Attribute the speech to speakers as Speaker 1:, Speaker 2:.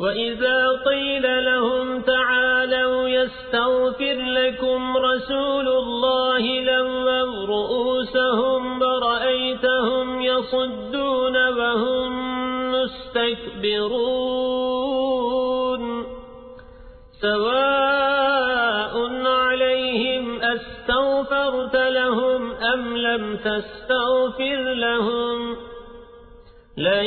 Speaker 1: وإذا قيل لهم تعالوا يستغفر لكم رسول الله لووا رؤوسهم ورأيتهم يصدون وهم مستكبرون سواء عليهم أستغفرت لهم أم لم تستغفر لهم لن